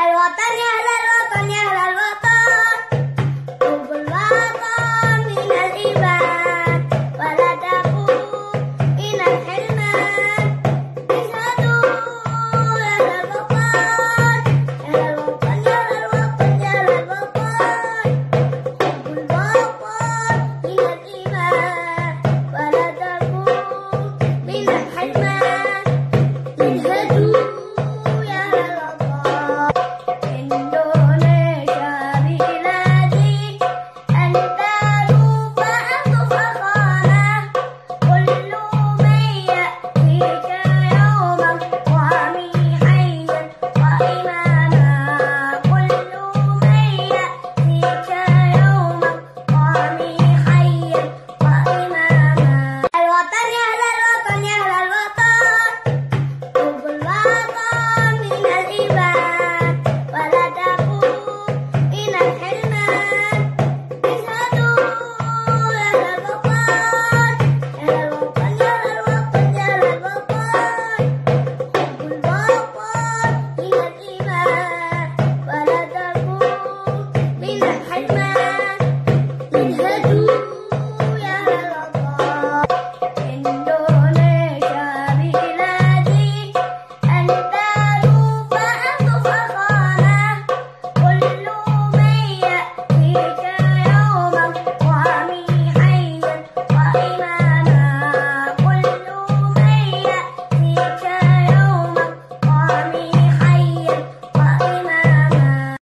الوطن يا Uhum.